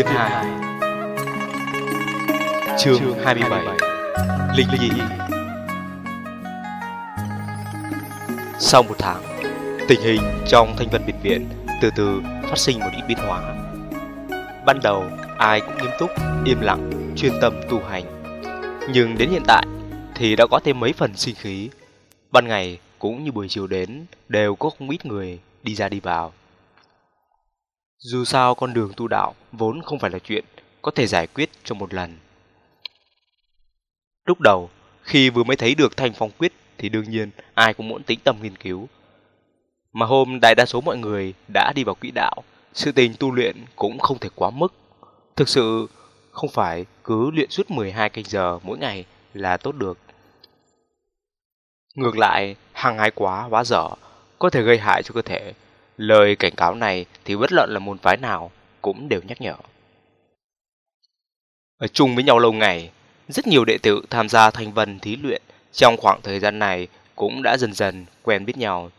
Chu Tiên Hải Chương 27 Linh Nhi Sau một tháng, tình hình trong thanh vân biệt viện từ từ phát sinh một ít biến hóa. Ban đầu, ai cũng nghiêm túc, im lặng, chuyên tâm tu hành. Nhưng đến hiện tại thì đã có thêm mấy phần sinh khí. Ban ngày cũng như buổi chiều đến đều có không ít người đi ra đi vào. Dù sao con đường tu đạo vốn không phải là chuyện có thể giải quyết trong một lần. Lúc đầu, khi vừa mới thấy được thanh phong quyết thì đương nhiên ai cũng muốn tĩnh tâm nghiên cứu. Mà hôm đại đa số mọi người đã đi vào quỹ đạo, sự tình tu luyện cũng không thể quá mức. Thực sự không phải cứ luyện suốt 12 canh giờ mỗi ngày là tốt được. Ngược lại, hàng hái quá, quá dở, có thể gây hại cho cơ thể. Lời cảnh cáo này thì bất luận là môn phái nào cũng đều nhắc nhở. Ở chung với nhau lâu ngày, rất nhiều đệ tử tham gia thanh vân thí luyện trong khoảng thời gian này cũng đã dần dần quen biết nhau.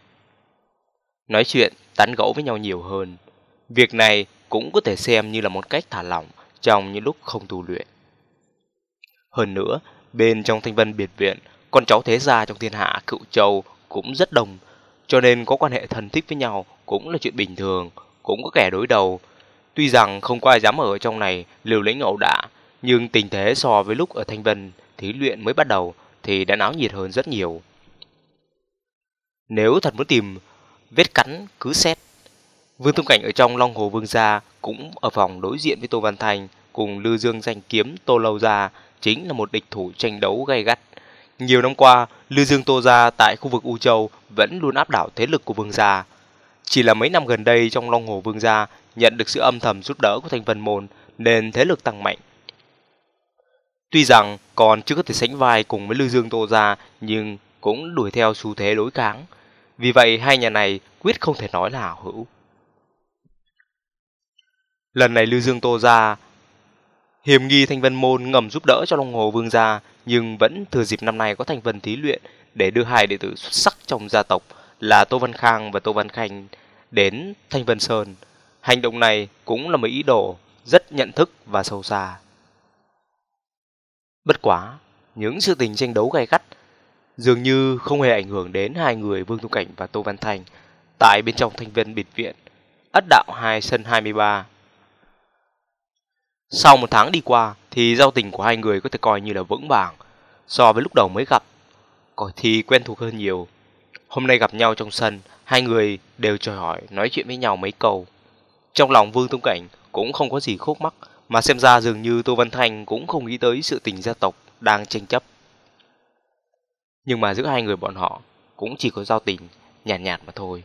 Nói chuyện, tán gẫu với nhau nhiều hơn. Việc này cũng có thể xem như là một cách thả lỏng trong những lúc không tu luyện. Hơn nữa, bên trong thanh vân biệt viện, con cháu thế gia trong thiên hạ cựu châu cũng rất đông, cho nên có quan hệ thân thích với nhau cũng là chuyện bình thường, cũng có kẻ đối đầu. Tuy rằng không có ai dám ở trong này liều lĩnh ẩu đả, nhưng tình thế so với lúc ở Thanh Vân thí luyện mới bắt đầu thì đã náo nhiệt hơn rất nhiều. Nếu thật muốn tìm vết cắn cứ xét. Vương thông Cảnh ở trong Long Hồ Vương Gia cũng ở phòng đối diện với Tô Văn Thành cùng Lư Dương danh kiếm Tô Lâu Gia chính là một địch thủ tranh đấu gay gắt. Nhiều năm qua, Lư Dương Tô Gia tại khu vực U Châu vẫn luôn áp đảo thế lực của Vương Gia. Chỉ là mấy năm gần đây trong Long Hồ Vương Gia nhận được sự âm thầm giúp đỡ của Thanh Vân Môn nên thế lực tăng mạnh. Tuy rằng còn chưa có thể sánh vai cùng với Lư Dương Tô Gia nhưng cũng đuổi theo xu thế đối kháng. Vì vậy hai nhà này quyết không thể nói là hảo hữu. Lần này Lư Dương Tô Gia hiểm nghi Thanh Vân Môn ngầm giúp đỡ cho Long Hồ Vương Gia nhưng vẫn thừa dịp năm nay có thành Vân thí luyện để đưa hai đệ tử xuất sắc trong gia tộc là Tô Văn Khang và Tô Văn Khanh đến Thanh Vân Sơn. Hành động này cũng là một ý đồ rất nhận thức và sâu xa. Bất quá, những sự tình tranh đấu gay gắt dường như không hề ảnh hưởng đến hai người Vương Tu Cảnh và Tô Văn Thành tại bên trong thanh vân biệt viện, ất đạo 2 sân 23. Sau một tháng đi qua thì giao tình của hai người có thể coi như là vững vàng so với lúc đầu mới gặp, Còn thì quen thuộc hơn nhiều. Hôm nay gặp nhau trong sân, hai người đều trò hỏi nói chuyện với nhau mấy câu. Trong lòng Vương Tông Cảnh cũng không có gì khúc mắc, mà xem ra dường như Tô Văn Thành cũng không nghĩ tới sự tình gia tộc đang tranh chấp. Nhưng mà giữa hai người bọn họ cũng chỉ có giao tình nhàn nhạt, nhạt mà thôi.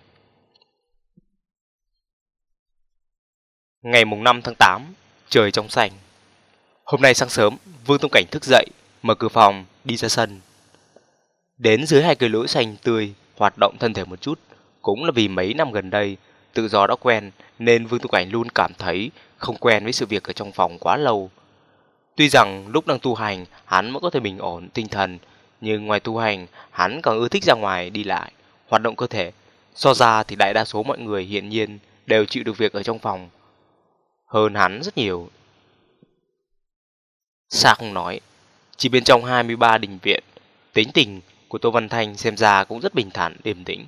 Ngày mùng 5 tháng 8, trời trong xanh. Hôm nay sáng sớm, Vương Tông Cảnh thức dậy, mở cửa phòng, đi ra sân. Đến dưới hai cây lỗi xanh tươi, hoạt động thân thể một chút, cũng là vì mấy năm gần đây, tự do đã quen, nên Vương Tông Cảnh luôn cảm thấy không quen với sự việc ở trong phòng quá lâu. Tuy rằng lúc đang tu hành, hắn vẫn có thể bình ổn tinh thần, nhưng ngoài tu hành, hắn còn ưa thích ra ngoài đi lại, hoạt động cơ thể. So ra thì đại đa số mọi người hiện nhiên đều chịu được việc ở trong phòng. Hơn hắn rất nhiều. xa không nói, chỉ bên trong 23 đình viện, tính tình của Tô Văn Thanh xem ra cũng rất bình thản, điềm tĩnh.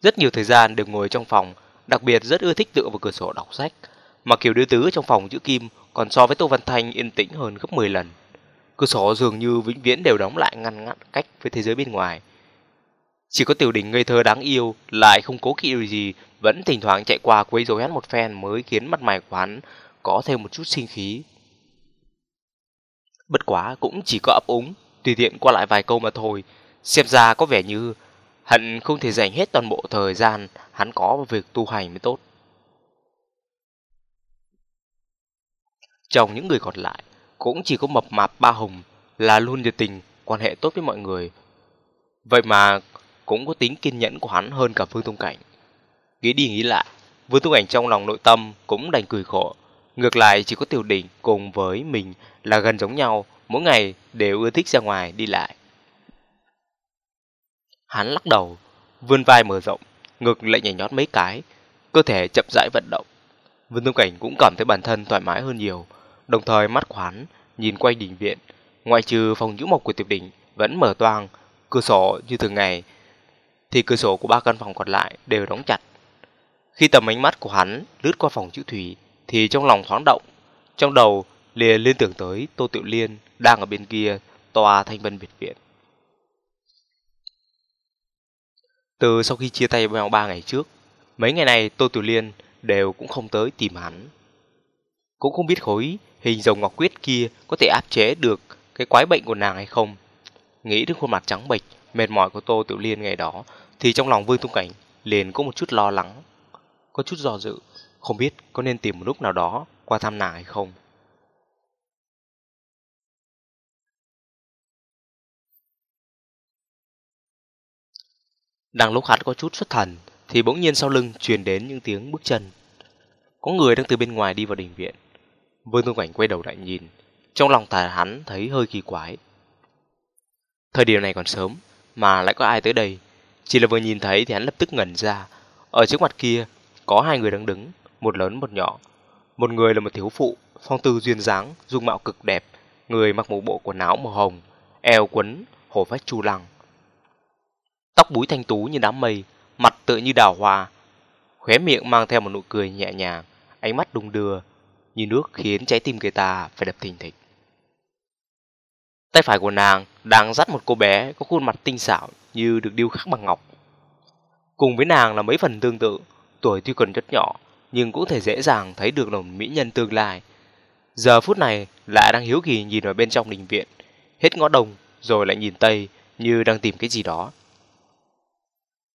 Rất nhiều thời gian đều ngồi trong phòng, đặc biệt rất ưa thích tựa vào cửa sổ đọc sách. Mà kiểu đứa tứ trong phòng chữ kim còn so với Tô Văn Thanh yên tĩnh hơn gấp 10 lần. Cửa sổ dường như vĩnh viễn đều đóng lại ngăn ngăn cách với thế giới bên ngoài. Chỉ có tiểu đình ngây thơ đáng yêu lại không cố kỵ điều gì, vẫn thỉnh thoảng chạy qua quấy rối hắn một phen mới khiến mặt mày của hắn có thêm một chút sinh khí. Bất quá cũng chỉ có ấp úng, tùy tiện qua lại vài câu mà thôi, xem ra có vẻ như hận không thể dành hết toàn bộ thời gian hắn có vào việc tu hành mới tốt. Trong những người còn lại, cũng chỉ có mập mạp ba hùng là luôn nhiệt tình, quan hệ tốt với mọi người. Vậy mà cũng có tính kiên nhẫn của hắn hơn cả Vương Tung Cảnh. Nghĩ đi nghĩ lại, Vương Tung Cảnh trong lòng nội tâm cũng đành cười khổ. Ngược lại chỉ có Tiểu Đỉnh cùng với mình là gần giống nhau, mỗi ngày đều ưa thích ra ngoài đi lại. Hắn lắc đầu, vươn vai mở rộng, ngực lại nhảy nhót mấy cái, cơ thể chậm rãi vận động. Vương Tung Cảnh cũng cảm thấy bản thân thoải mái hơn nhiều, đồng thời mắt khoán nhìn quanh đình viện, ngoại trừ phòng nhũ mộc của Tiểu Đình vẫn mở toang, cửa sổ như thường ngày, thì cửa sổ của ba căn phòng còn lại đều đóng chặt. Khi tầm ánh mắt của hắn lướt qua phòng chữ thủy, thì trong lòng thoáng động, trong đầu liền liên tưởng tới Tô Tiểu Liên đang ở bên kia tòa Thanh Vân Biệt Viện. Từ sau khi chia tay với nhau ba ngày trước, mấy ngày này Tô Tiểu Liên đều cũng không tới tìm hắn. Cũng không biết khối hình rồng ngọc quyết kia có thể áp chế được cái quái bệnh của nàng hay không. Nghĩ đến khuôn mặt trắng bệch, mệt mỏi của Tô Tiểu Liên ngày đó, thì trong lòng Vương Tung Cảnh liền có một chút lo lắng, có chút do dự, không biết có nên tìm một lúc nào đó qua thăm nàng hay không. Đang lúc hắn có chút xuất thần, thì bỗng nhiên sau lưng truyền đến những tiếng bước chân. Có người đang từ bên ngoài đi vào đình viện. Vương Tung Cảnh quay đầu lại nhìn, trong lòng tài hắn thấy hơi kỳ quái. Thời điểm này còn sớm, mà lại có ai tới đây. Chỉ là vừa nhìn thấy thì hắn lập tức ngẩn ra. Ở trước mặt kia, có hai người đang đứng, một lớn một nhỏ. Một người là một thiếu phụ, phong tư duyên dáng, dung mạo cực đẹp. Người mặc một bộ quần áo màu hồng, eo quấn, hổ phách chu lăng. Tóc búi thanh tú như đám mây, mặt tựa như đào hoa. Khóe miệng mang theo một nụ cười nhẹ nhàng, ánh mắt đung đưa, như nước khiến trái tim người ta phải đập thình thịch. Tay phải của nàng đang dắt một cô bé có khuôn mặt tinh xảo như được điêu khắc bằng ngọc. Cùng với nàng là mấy phần tương tự, tuổi tuy còn rất nhỏ, nhưng cũng thể dễ dàng thấy được lòng mỹ nhân tương lai. Giờ phút này lại đang hiếu kỳ nhìn vào bên trong đình viện, hết ngó đông rồi lại nhìn tây như đang tìm cái gì đó.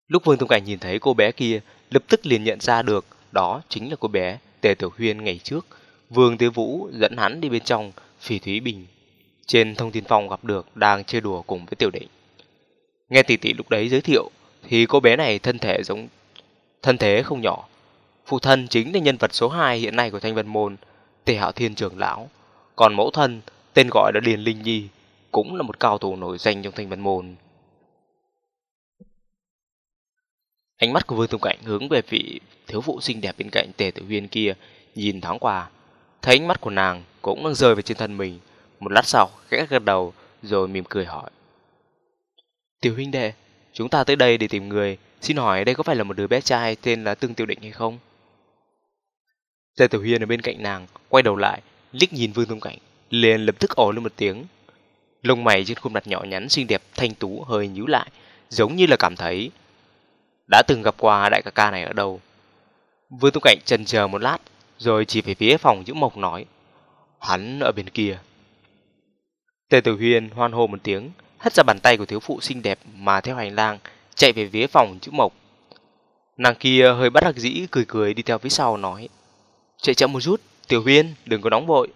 Lúc Vương Tông Cảnh nhìn thấy cô bé kia, lập tức liền nhận ra được đó chính là cô bé Tề Tiểu Huyên ngày trước. Vương Tế Vũ dẫn hắn đi bên trong Phỉ Thúy Bình. Trên thông tin phòng gặp được đang chơi đùa cùng với Tiểu Định. Nghe tỷ tỷ lúc đấy giới thiệu, thì cô bé này thân thể giống thân thế không nhỏ. Phụ thân chính là nhân vật số 2 hiện nay của Thanh Vân Môn, Tề Hạo Thiên trưởng lão. Còn mẫu thân, tên gọi là Điền Linh Nhi, cũng là một cao thủ nổi danh trong Thanh Vân Môn. Ánh mắt của Vương Tông Cảnh hướng về vị thiếu phụ xinh đẹp bên cạnh Tề Tử Huyên kia, nhìn thoáng qua, thấy ánh mắt của nàng cũng đang rơi về trên thân mình. Một lát sau, khẽ gật đầu rồi mỉm cười hỏi: "Tiểu huynh đệ, chúng ta tới đây để tìm người, xin hỏi đây có phải là một đứa bé trai tên là Tương Tiểu Định hay không?" Tề Tiểu Huyên ở bên cạnh nàng, quay đầu lại, liếc nhìn Vương Tông Cảnh, liền lập tức ồ lên một tiếng. Lông mày trên khuôn mặt nhỏ nhắn xinh đẹp thanh tú hơi nhíu lại, giống như là cảm thấy đã từng gặp qua đại ca ca này ở đâu. Vương Tung Cảnh chần chờ một lát, rồi chỉ về phía phòng giữ mộc nói, hắn ở bên kia. Tề Tử Huyên hoan hô một tiếng, hất ra bàn tay của thiếu phụ xinh đẹp mà theo hành lang, chạy về phía phòng chữ mộc. Nàng kia hơi bắt đắc dĩ cười cười đi theo phía sau nói, chạy chậm một chút, Tiểu Huyên đừng có nóng vội.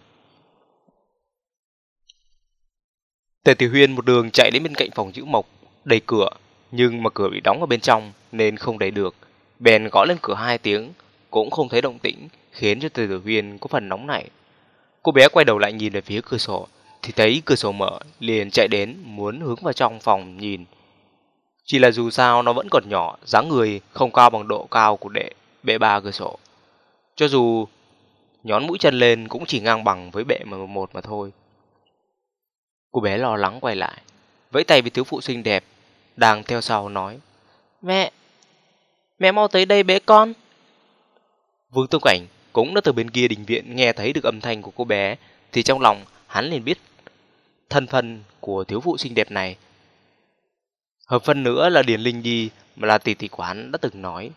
Tề Tiểu Huyên một đường chạy đến bên cạnh phòng chữ mộc, đẩy cửa, nhưng mà cửa bị đóng ở bên trong nên không đẩy được. Bèn gõ lên cửa hai tiếng, cũng không thấy động tĩnh, khiến cho Từ tiểu Huyên có phần nóng nảy. Cô bé quay đầu lại nhìn về phía cửa sổ, thì thấy cửa sổ mở, liền chạy đến muốn hướng vào trong phòng nhìn. Chỉ là dù sao nó vẫn còn nhỏ, dáng người không cao bằng độ cao của đệ bệ ba cửa sổ. Cho dù nhón mũi chân lên cũng chỉ ngang bằng với bệ mà một mà thôi. Cô bé lo lắng quay lại, vẫy tay với thiếu phụ xinh đẹp đang theo sau nói Mẹ, mẹ mau tới đây bế con. Vương Tông Cảnh cũng đã từ bên kia đình viện nghe thấy được âm thanh của cô bé, thì trong lòng hắn liền biết thân phận của thiếu phụ xinh đẹp này. Hợp phân nữa là Điền Linh Nhi mà là tỷ tỷ quán đã từng nói.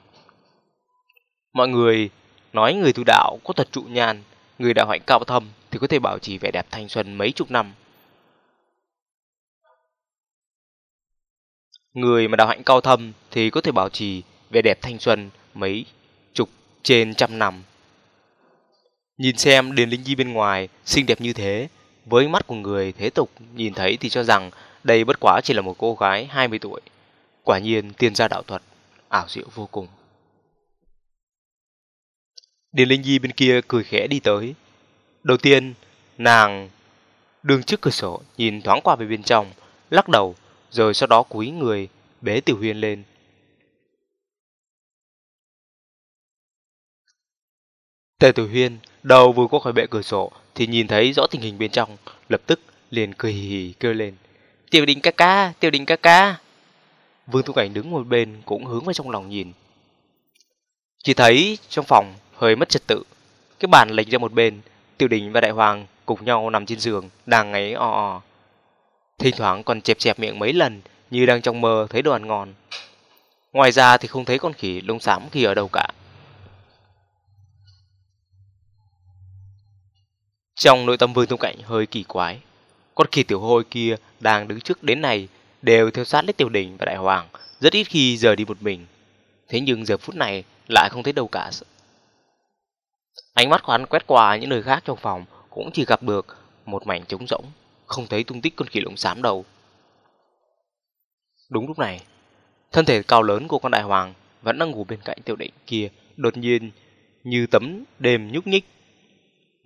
Mọi người nói người tu đạo có thật trụ nhàn, người đạo hạnh cao thâm thì có thể bảo trì vẻ đẹp thanh xuân mấy chục năm. Người mà đạo hạnh cao thâm thì có thể bảo trì vẻ đẹp thanh xuân mấy chục trên trăm năm. Nhìn xem Điền Linh Nhi bên ngoài xinh đẹp như thế, với mắt của người thế tục nhìn thấy thì cho rằng đây bất quá chỉ là một cô gái 20 tuổi. Quả nhiên tiên gia đạo thuật, ảo diệu vô cùng. Điền Linh Nhi bên kia cười khẽ đi tới. Đầu tiên, nàng đường trước cửa sổ nhìn thoáng qua về bên trong, lắc đầu rồi sau đó cúi người bế Tiểu Huyên lên. Tề Tử Huyên đầu vừa qua khỏi bệ cửa sổ thì nhìn thấy rõ tình hình bên trong, lập tức liền cười hì hì kêu lên. Tiêu đình ca ca, Tiêu đình ca ca. Vương Thu Cảnh đứng một bên cũng hướng vào trong lòng nhìn. Chỉ thấy trong phòng hơi mất trật tự. Cái bàn lệch ra một bên, Tiêu đình và đại hoàng cùng nhau nằm trên giường, đang ngáy o o. Thỉnh thoảng còn chẹp chẹp miệng mấy lần như đang trong mơ thấy đồ ăn ngon. Ngoài ra thì không thấy con khỉ lông xám kia ở đâu cả. Trong nội tâm Vương Tông Cảnh hơi kỳ quái. Con khỉ tiểu hôi kia đang đứng trước đến này đều theo sát lấy tiểu đình và đại hoàng, rất ít khi rời đi một mình. Thế nhưng giờ phút này lại không thấy đâu cả. Ánh mắt của hắn quét qua những nơi khác trong phòng cũng chỉ gặp được một mảnh trống rỗng, không thấy tung tích con khỉ lông xám đâu. Đúng lúc này, thân thể cao lớn của con đại hoàng vẫn đang ngủ bên cạnh tiểu định kia, đột nhiên như tấm đêm nhúc nhích.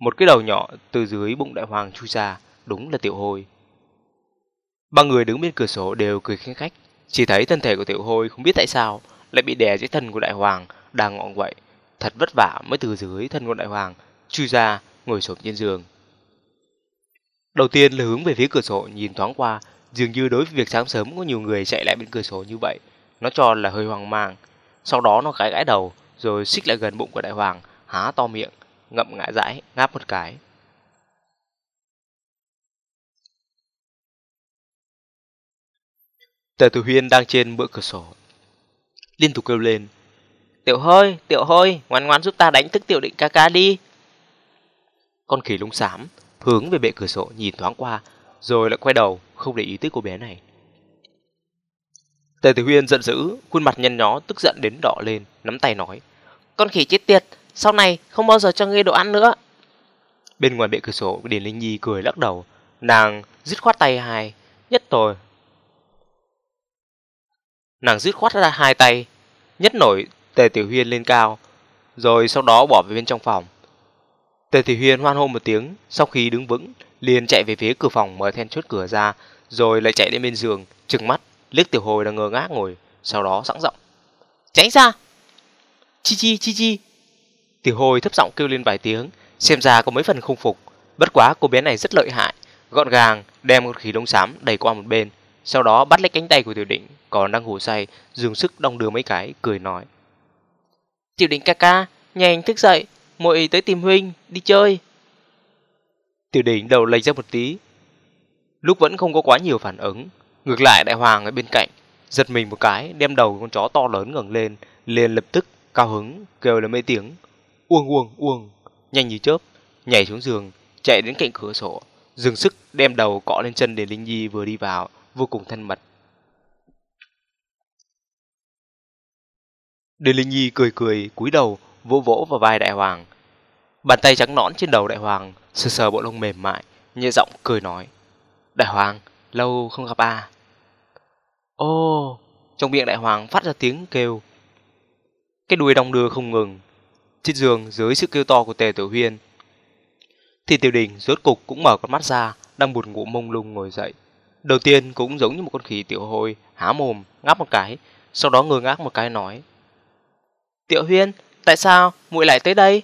Một cái đầu nhỏ từ dưới bụng đại hoàng chui ra, đúng là tiểu hôi. Ba người đứng bên cửa sổ đều cười khinh khách, chỉ thấy thân thể của tiểu hôi không biết tại sao lại bị đè dưới thân của đại hoàng đang ngọn quậy, thật vất vả mới từ dưới thân của đại hoàng chui ra ngồi xổm trên giường. Đầu tiên là hướng về phía cửa sổ nhìn thoáng qua, dường như đối với việc sáng sớm có nhiều người chạy lại bên cửa sổ như vậy, nó cho là hơi hoang mang. Sau đó nó gãi gãi đầu, rồi xích lại gần bụng của đại hoàng, há to miệng, ngậm ngã dãi, ngáp một cái. Tề Tử Huyên đang trên bữa cửa sổ, liên tục kêu lên: "Tiểu Hôi, Tiểu Hôi, ngoan ngoan giúp ta đánh thức Tiểu Định ca ca đi." Con khỉ lông xám hướng về bệ cửa sổ nhìn thoáng qua, rồi lại quay đầu, không để ý tới cô bé này. Tề Tử Huyên giận dữ, khuôn mặt nhăn nhó tức giận đến đỏ lên, nắm tay nói: "Con khỉ chết tiệt, sau này không bao giờ cho ngươi đồ ăn nữa." Bên ngoài bệ cửa sổ, Điền Linh Nhi cười lắc đầu, nàng dứt khoát tay hai, nhất rồi. Nàng dứt khoát ra hai tay, nhất nổi Tề Tiểu Huyên lên cao, rồi sau đó bỏ về bên trong phòng. Tề Tiểu Huyên hoan hô một tiếng, sau khi đứng vững, liền chạy về phía cửa phòng mở then chốt cửa ra, rồi lại chạy đến bên giường, trừng mắt, liếc Tiểu Hồi đang ngơ ngác ngồi, sau đó sẵn giọng: "Tránh ra!" "Chi chi chi chi." Tiểu Hồi thấp giọng kêu lên vài tiếng, xem ra có mấy phần không phục, bất quá cô bé này rất lợi hại, gọn gàng đem con khí đông xám đẩy qua một bên, sau đó bắt lấy cánh tay của Tiểu Định còn đang ngủ say, dùng sức đong đưa mấy cái, cười nói: "Tiểu Định ca ca, nhanh thức dậy, muội tới tìm huynh đi chơi." Tiểu Định đầu lệch ra một tí, lúc vẫn không có quá nhiều phản ứng, ngược lại đại hoàng ở bên cạnh giật mình một cái, đem đầu con chó to lớn ngẩng lên, liền lập tức cao hứng kêu lên mấy tiếng uông uông uông, nhanh như chớp, nhảy xuống giường, chạy đến cạnh cửa sổ, dừng sức đem đầu cọ lên chân để Linh Nhi vừa đi vào, vô cùng thân mật. Đề Linh Nhi cười cười, cúi đầu, vỗ vỗ vào vai đại hoàng. Bàn tay trắng nõn trên đầu đại hoàng, sờ sờ bộ lông mềm mại, nhẹ giọng cười nói. Đại hoàng, lâu không gặp à. Ô, trong miệng đại hoàng phát ra tiếng kêu. Cái đuôi đong đưa không ngừng. Trên giường dưới sự kêu to của tề tiểu huyên. Thì tiểu đình rốt cục cũng mở con mắt ra, đang buồn ngủ mông lung ngồi dậy. Đầu tiên cũng giống như một con khỉ tiểu hôi, há mồm, ngáp một cái, sau đó ngơ ngác một cái nói. Tiểu huyên, tại sao muội lại tới đây?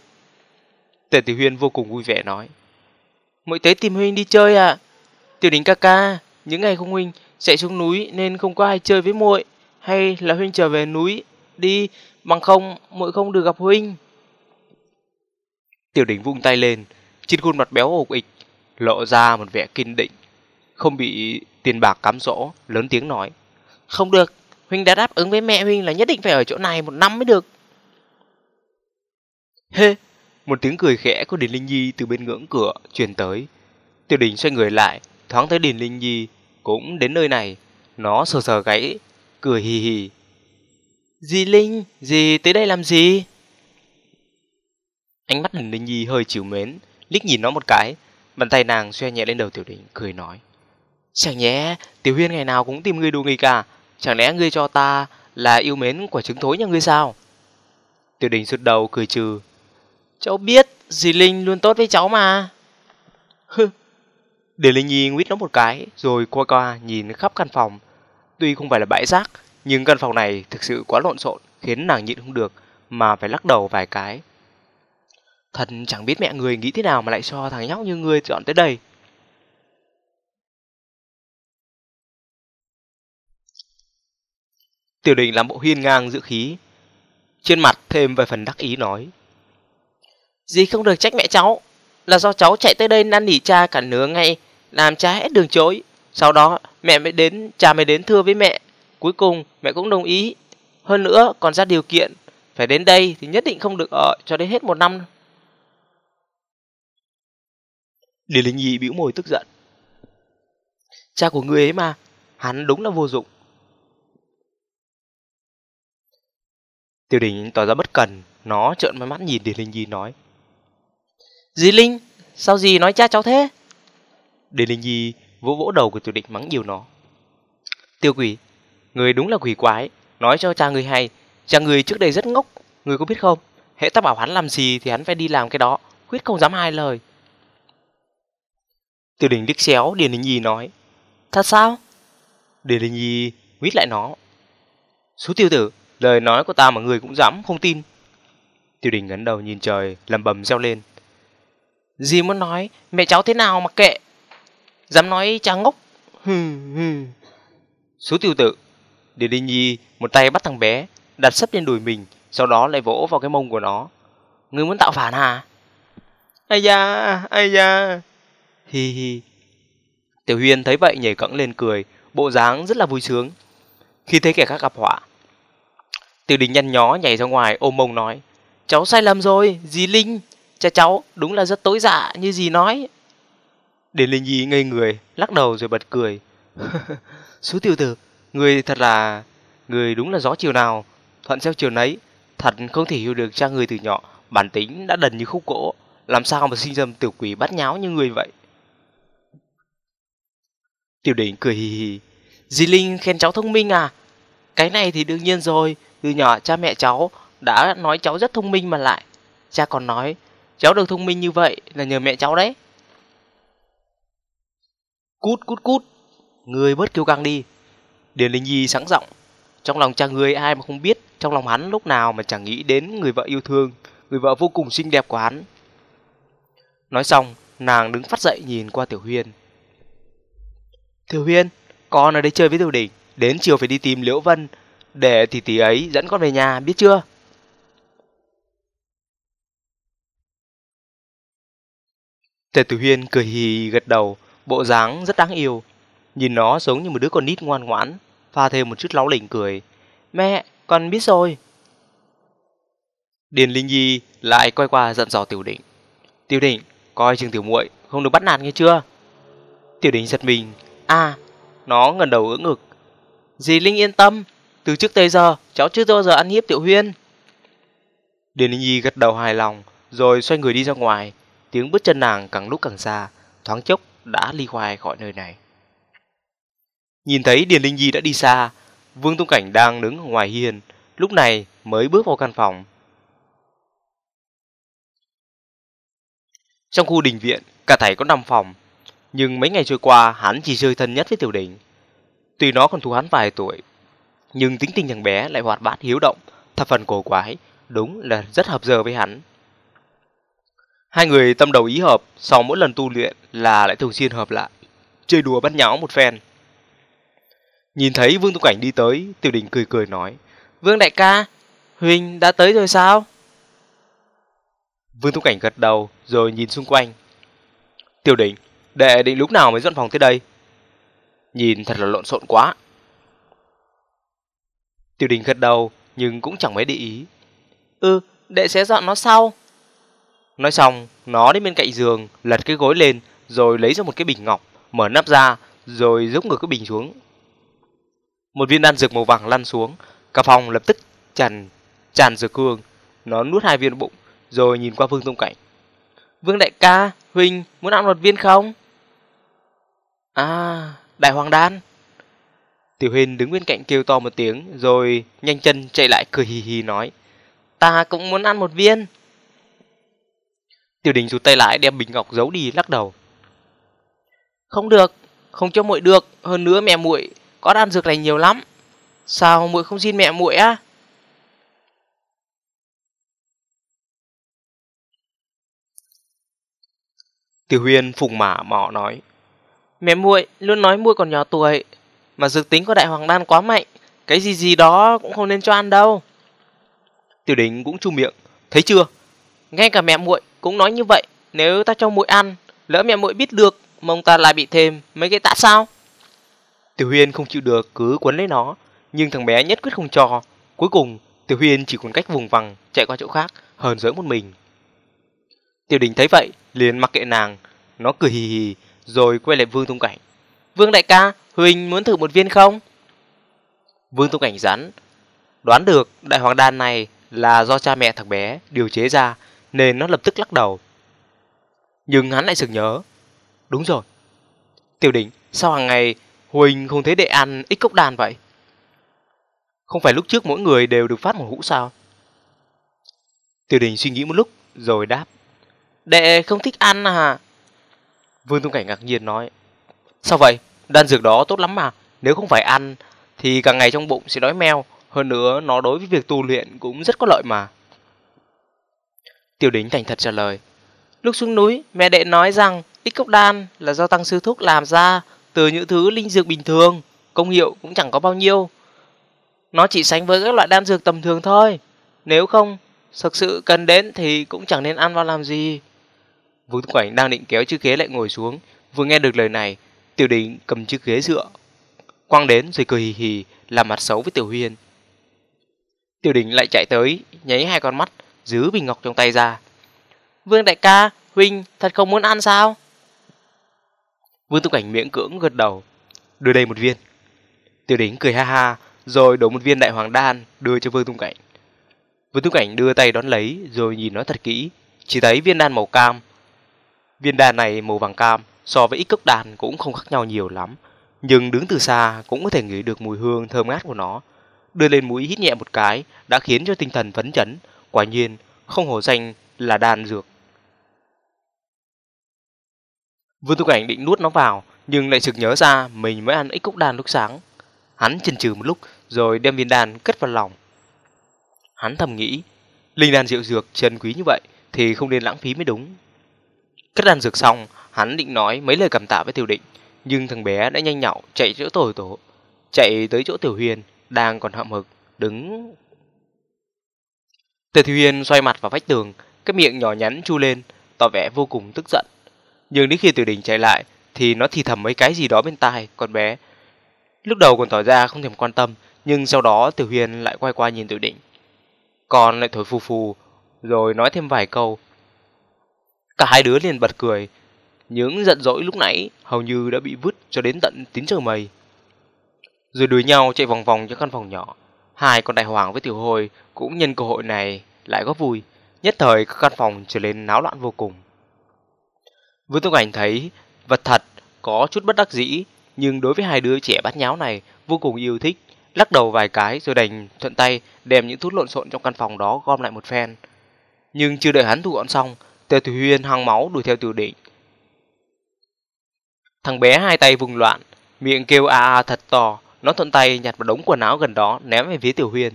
Tề tiểu huyên vô cùng vui vẻ nói. muội tới tìm huynh đi chơi à? Tiểu đình ca ca, những ngày không huynh chạy xuống núi nên không có ai chơi với muội, hay là huynh trở về núi đi, bằng không muội không được gặp huynh. Tiểu Đỉnh vung tay lên, trên khuôn mặt béo ục ịch lộ ra một vẻ kiên định, không bị tiền bạc cám dỗ, lớn tiếng nói: "Không được, huynh đã đáp ứng với mẹ huynh là nhất định phải ở chỗ này một năm mới được." Hê, một tiếng cười khẽ của Điền Linh Nhi từ bên ngưỡng cửa truyền tới. Tiểu Đỉnh xoay người lại, thoáng thấy Điền Linh Nhi cũng đến nơi này, nó sờ sờ gáy, cười hì hì. Dì Linh, dì tới đây làm gì? Ánh mắt Điền Linh Nhi hơi chiều mến, liếc nhìn nó một cái, bàn tay nàng xoe nhẹ lên đầu Tiểu Đình, cười nói. Chẳng nhẽ Tiểu Huyên ngày nào cũng tìm ngươi đùa nghịch cả, chẳng lẽ ngươi cho ta là yêu mến quả trứng thối nhà ngươi sao? Tiểu Đình sụt đầu cười trừ. Cháu biết, dì Linh luôn tốt với cháu mà. Hừ, để Linh Nhi nguyết nó một cái, rồi qua qua nhìn khắp căn phòng. Tuy không phải là bãi rác, nhưng căn phòng này thực sự quá lộn xộn, khiến nàng nhịn không được, mà phải lắc đầu vài cái. Thần chẳng biết mẹ người nghĩ thế nào mà lại cho thằng nhóc như ngươi chọn tới đây. Tiểu đình làm bộ hiên ngang dự khí. Trên mặt thêm vài phần đắc ý nói. Dì không được trách mẹ cháu. Là do cháu chạy tới đây năn nỉ cha cả nửa ngày. Làm cha hết đường chối. Sau đó mẹ mới đến, cha mới đến thưa với mẹ. Cuối cùng mẹ cũng đồng ý. Hơn nữa còn ra điều kiện. Phải đến đây thì nhất định không được ở cho đến hết một năm. Lý Linh Nhi bĩu môi tức giận. Cha của người ấy mà, hắn đúng là vô dụng. Tiêu đình tỏ ra bất cần, nó trợn mắt mắt nhìn Điền Linh Nhi nói. Dì Linh, sao dì nói cha cháu thế? Điền Linh Nhi vỗ vỗ đầu của tiểu định mắng nhiều nó. Tiêu quỷ, người đúng là quỷ quái, nói cho cha người hay, cha người trước đây rất ngốc, người có biết không? Hệ ta bảo hắn làm gì thì hắn phải đi làm cái đó, quyết không dám hai lời. Tiêu đình liếc xéo Điền Linh Nhi nói. Thật sao? Điền Linh Nhi quýt lại nó. Số tiêu tử, lời nói của ta mà người cũng dám không tin. Tiêu đình ngấn đầu nhìn trời, lầm bầm reo lên. Dì muốn nói, mẹ cháu thế nào mà kệ. Dám nói cha ngốc. Hừ, hừ. Số tiêu tử. Điền Linh Nhi một tay bắt thằng bé, đặt sấp lên đùi mình, sau đó lại vỗ vào cái mông của nó. Ngươi muốn tạo phản hả? Ây da, ây da. Hi hi. Tiểu Huyên thấy vậy nhảy cẫng lên cười, bộ dáng rất là vui sướng. Khi thấy kẻ khác gặp họa, Tiểu Đình nhăn nhó nhảy ra ngoài ôm mông nói: "Cháu sai lầm rồi, dì Linh, cha cháu đúng là rất tối dạ như dì nói." Điền Linh Nhi ngây người, lắc đầu rồi bật cười. "Số tiểu tử, người thật là người đúng là gió chiều nào, thuận theo chiều nấy, thật không thể hiểu được cha người từ nhỏ, bản tính đã đần như khúc gỗ, làm sao mà sinh ra tiểu quỷ bắt nháo như người vậy?" Tiểu đỉnh cười hì hì. di Linh khen cháu thông minh à? Cái này thì đương nhiên rồi. Từ nhỏ cha mẹ cháu đã nói cháu rất thông minh mà lại. Cha còn nói cháu được thông minh như vậy là nhờ mẹ cháu đấy. Cút cút cút. Người bớt kêu căng đi. Điền Linh Nhi sẵn giọng. Trong lòng cha người ai mà không biết. Trong lòng hắn lúc nào mà chẳng nghĩ đến người vợ yêu thương. Người vợ vô cùng xinh đẹp của hắn. Nói xong, nàng đứng phát dậy nhìn qua Tiểu Huyên. Thiếu Huyên, con ở đây chơi với Tiểu Đỉnh, đến chiều phải đi tìm Liễu Vân, để thì tỷ ấy dẫn con về nhà, biết chưa? Tề Tử Huyên cười hì gật đầu, bộ dáng rất đáng yêu. Nhìn nó giống như một đứa con nít ngoan ngoãn, pha thêm một chút láu lỉnh cười. Mẹ, con biết rồi. Điền Linh Nhi lại quay qua dặn dò Tiểu Định. Tiểu Định, coi chừng tiểu muội không được bắt nạt nghe chưa? Tiểu Định giật mình, À, nó ngần đầu ưỡn ngực. Dì Linh yên tâm, từ trước tới giờ cháu chưa bao giờ ăn hiếp Tiểu Huyên. Điền Linh Nhi gật đầu hài lòng, rồi xoay người đi ra ngoài. Tiếng bước chân nàng càng lúc càng xa, thoáng chốc đã ly khoai khỏi nơi này. Nhìn thấy Điền Linh Nhi đã đi xa, Vương Tung Cảnh đang đứng ở ngoài hiên, lúc này mới bước vào căn phòng. Trong khu đình viện, cả thảy có 5 phòng, nhưng mấy ngày trôi qua hắn chỉ chơi thân nhất với tiểu đình. Tuy nó còn thua hắn vài tuổi, nhưng tính tình thằng bé lại hoạt bát hiếu động, thập phần cổ quái, đúng là rất hợp giờ với hắn. Hai người tâm đầu ý hợp, sau mỗi lần tu luyện là lại thường xuyên hợp lại, chơi đùa bắt nháo một phen. Nhìn thấy Vương Tu Cảnh đi tới, Tiểu Đình cười cười nói, Vương đại ca, huynh đã tới rồi sao? Vương Tu Cảnh gật đầu, rồi nhìn xung quanh. Tiểu Đình, Đệ định lúc nào mới dọn phòng tới đây? Nhìn thật là lộn xộn quá. Tiểu đình gật đầu, nhưng cũng chẳng mấy để ý. Ừ, đệ sẽ dọn nó sau. Nói xong, nó đến bên cạnh giường, lật cái gối lên, rồi lấy ra một cái bình ngọc, mở nắp ra, rồi dốc ngược cái bình xuống. Một viên đan dược màu vàng lăn xuống, cả phòng lập tức tràn tràn dược hương. Nó nuốt hai viên bụng, rồi nhìn qua Vương Tông Cảnh. Vương đại ca, Huỳnh muốn ăn một viên không? À, đại hoàng đan. Tiểu Huyền đứng bên cạnh kêu to một tiếng rồi nhanh chân chạy lại cười hì hì nói. Ta cũng muốn ăn một viên. Tiểu Đình rụt tay lại đem bình ngọc giấu đi lắc đầu. Không được, không cho muội được, hơn nữa mẹ muội có đan dược này nhiều lắm. Sao muội không xin mẹ muội á? Tiểu Huyên phùng mả mỏ nói. Mẹ muội luôn nói muội còn nhỏ tuổi, mà dược tính của đại hoàng đan quá mạnh, cái gì gì đó cũng không nên cho ăn đâu. Tiểu Đình cũng chu miệng, thấy chưa? Ngay cả mẹ muội cũng nói như vậy, nếu ta cho muội ăn, lỡ mẹ muội biết được, mong ta lại bị thêm mấy cái tạ sao? Tiểu Huyên không chịu được cứ quấn lấy nó, nhưng thằng bé nhất quyết không cho. Cuối cùng, Tiểu Huyên chỉ còn cách vùng vằng chạy qua chỗ khác, hờn dỗi một mình. Tiểu Đình thấy vậy, liền mặc kệ nàng, nó cười hì hì, rồi quay lại Vương Tung Cảnh. Vương đại ca, Huỳnh muốn thử một viên không? Vương Tung Cảnh rắn, đoán được đại hoàng đan này là do cha mẹ thằng bé điều chế ra, nên nó lập tức lắc đầu. Nhưng hắn lại sực nhớ. Đúng rồi. Tiểu đỉnh sao hàng ngày Huỳnh không thấy đệ ăn ít cốc đàn vậy? Không phải lúc trước mỗi người đều được phát một hũ sao? Tiểu Đình suy nghĩ một lúc rồi đáp. Đệ không thích ăn à? Vương Tung Cảnh ngạc nhiên nói. Sao vậy? Đan dược đó tốt lắm mà. Nếu không phải ăn thì càng ngày trong bụng sẽ đói meo. Hơn nữa nó đối với việc tu luyện cũng rất có lợi mà. Tiểu Đính thành thật trả lời. Lúc xuống núi, mẹ đệ nói rằng ít cốc đan là do tăng sư thúc làm ra từ những thứ linh dược bình thường, công hiệu cũng chẳng có bao nhiêu. Nó chỉ sánh với các loại đan dược tầm thường thôi. Nếu không, thực sự cần đến thì cũng chẳng nên ăn vào làm gì. Vương Túc Cảnh đang định kéo chiếc ghế lại ngồi xuống, vừa nghe được lời này, Tiểu Đình cầm chiếc ghế dựa, quăng đến rồi cười hì hì, làm mặt xấu với Tiểu Huyên. Tiểu Đình lại chạy tới, nháy hai con mắt, giữ bình ngọc trong tay ra. Vương đại ca, Huynh thật không muốn ăn sao? Vương Túc Cảnh miễn cưỡng gật đầu, đưa đây một viên. Tiểu Đình cười ha ha, rồi đổ một viên đại hoàng đan đưa cho Vương Tung Cảnh. Vương Tung Cảnh đưa tay đón lấy rồi nhìn nó thật kỹ, chỉ thấy viên đan màu cam. Viên đan này màu vàng cam so với ít cốc đan cũng không khác nhau nhiều lắm, nhưng đứng từ xa cũng có thể ngửi được mùi hương thơm ngát của nó. Đưa lên mũi hít nhẹ một cái đã khiến cho tinh thần phấn chấn, quả nhiên không hổ danh là đan dược. Vương Tung Cảnh định nuốt nó vào, nhưng lại sực nhớ ra mình mới ăn ít cốc đan lúc sáng. Hắn chần chừ một lúc rồi đem viên đan cất vào lòng. Hắn thầm nghĩ, linh đan rượu dược chân quý như vậy thì không nên lãng phí mới đúng. Cất đan dược xong, hắn định nói mấy lời cảm tạ với Tiểu Định, nhưng thằng bé đã nhanh nhậu chạy chỗ tổ tổ, chạy tới chỗ Tiểu Huyền đang còn hậm hực đứng. Tiểu Huyền xoay mặt vào vách tường, cái miệng nhỏ nhắn chu lên, tỏ vẻ vô cùng tức giận. Nhưng đến khi Tiểu Đình chạy lại thì nó thì thầm mấy cái gì đó bên tai con bé Lúc đầu còn tỏ ra không thèm quan tâm, nhưng sau đó Tiểu Huyền lại quay qua nhìn Tiểu Định. Còn lại thổi phù phù, rồi nói thêm vài câu. Cả hai đứa liền bật cười. Những giận dỗi lúc nãy hầu như đã bị vứt cho đến tận tín trời mây. Rồi đuổi nhau chạy vòng vòng trong căn phòng nhỏ. Hai con đại hoàng với Tiểu Hồi cũng nhân cơ hội này lại góp vui. Nhất thời các căn phòng trở nên náo loạn vô cùng. Vương Tông Cảnh thấy vật thật có chút bất đắc dĩ nhưng đối với hai đứa trẻ bát nháo này vô cùng yêu thích, lắc đầu vài cái rồi đành thuận tay đem những thút lộn xộn trong căn phòng đó gom lại một phen. Nhưng chưa đợi hắn thu gọn xong, Tề Thủy Huyên hăng máu đuổi theo Tiểu Định. Thằng bé hai tay vùng loạn, miệng kêu a a thật to, nó thuận tay nhặt một đống quần áo gần đó ném về phía Tiểu Huyên.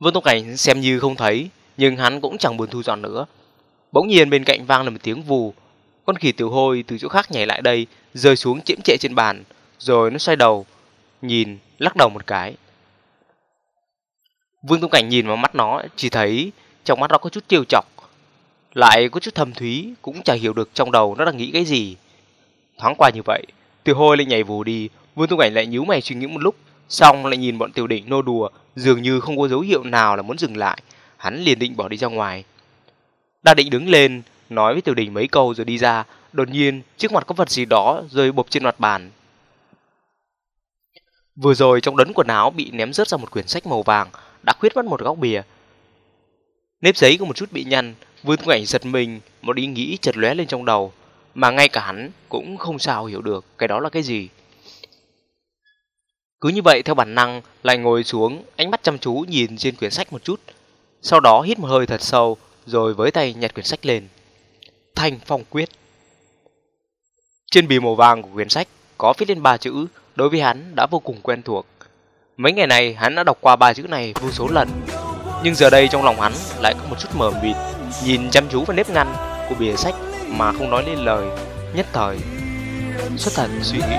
Vương Tông Cảnh xem như không thấy, nhưng hắn cũng chẳng buồn thu dọn nữa. Bỗng nhiên bên cạnh vang lên một tiếng vù, con khỉ tiểu hôi từ chỗ khác nhảy lại đây, rơi xuống chiếm trệ trên bàn, rồi nó xoay đầu, nhìn, lắc đầu một cái. Vương Tung Cảnh nhìn vào mắt nó, chỉ thấy trong mắt nó có chút trêu chọc, lại có chút thâm thúy, cũng chẳng hiểu được trong đầu nó đang nghĩ cái gì. Thoáng qua như vậy, từ hôi lại nhảy vù đi, Vương Tung Cảnh lại nhíu mày suy nghĩ một lúc, xong lại nhìn bọn tiểu đỉnh nô đùa, dường như không có dấu hiệu nào là muốn dừng lại, hắn liền định bỏ đi ra ngoài. đa định đứng lên, nói với tiểu đỉnh mấy câu rồi đi ra, đột nhiên trước mặt có vật gì đó rơi bộp trên mặt bàn. Vừa rồi trong đấn quần áo bị ném rớt ra một quyển sách màu vàng, đã khuyết mất một góc bìa. Nếp giấy có một chút bị nhăn, Vương Tung Ảnh giật mình, một ý nghĩ chợt lóe lên trong đầu, mà ngay cả hắn cũng không sao hiểu được cái đó là cái gì. Cứ như vậy theo bản năng lại ngồi xuống, ánh mắt chăm chú nhìn trên quyển sách một chút, sau đó hít một hơi thật sâu, rồi với tay nhặt quyển sách lên. Thanh Phong Quyết. Trên bì màu vàng của quyển sách có viết lên ba chữ, đối với hắn đã vô cùng quen thuộc. Mấy ngày này hắn đã đọc qua ba chữ này vô số lần, nhưng giờ đây trong lòng hắn lại có một chút mờ mịt, Nhìn chăm chú vào nếp nhăn của bìa sách mà không nói lên lời. Nhất thời, Xuất thần suy nghĩ.